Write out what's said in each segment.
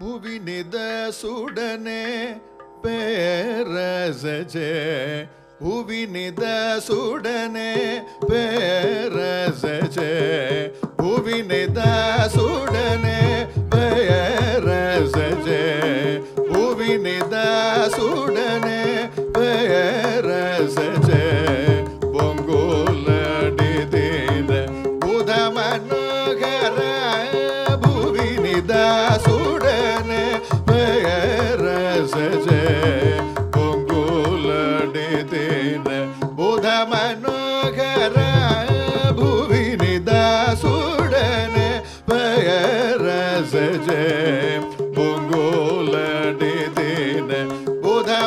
புவினித சுடனே பேரசஜே புவினித சுடனே பேரசஜே புவினித சுடனே பேரசஜே புவினித சுடனே பேரசஜே பொங்கோலடிதீந்த புத மனோகர புவினித சுட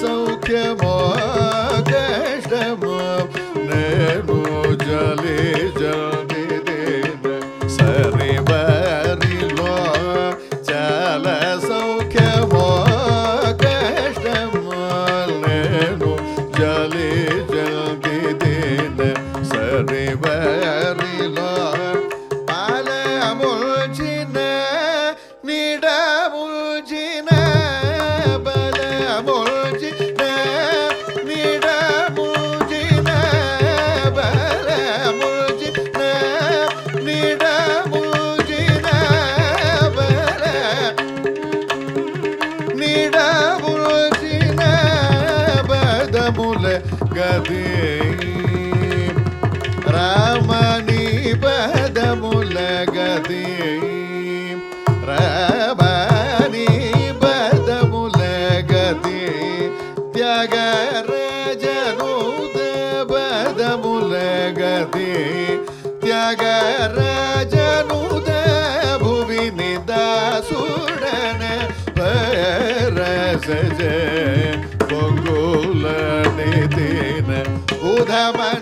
ಸೌಖ್ಯಮ Rama